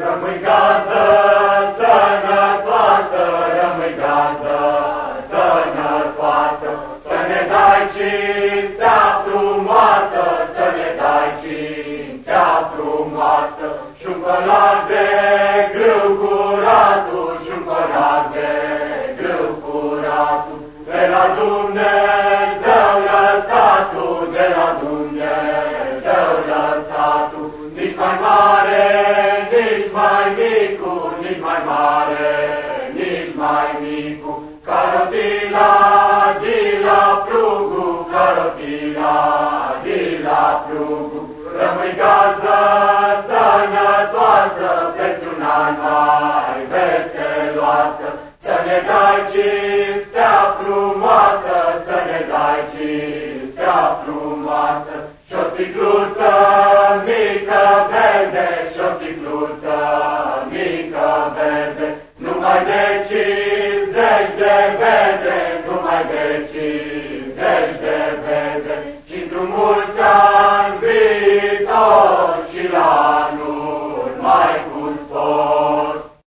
Rămâi gazdă, sănătoasă, rămâi gazdă, sănătoasă, să ne dai cinstea frumoasă, să ne dai cinstea frumoasă, și un colac de grâu curatul, și un colac de grâu curatul, de la Dumnezeu lăsatul, de la Dumnezeu lăsatul, nici mai mare, nici mai micu, nici mai mare, nici mai micu, carotila, de la plugu, carotila, de la plugu, rămâi gazdă, sănătoasă, pentru un an mai veseloasă, să ne dai cinstea frumoasă, să ne dai cinstea frumoasă, și-o din, de, de, de, de, și drumul ți-am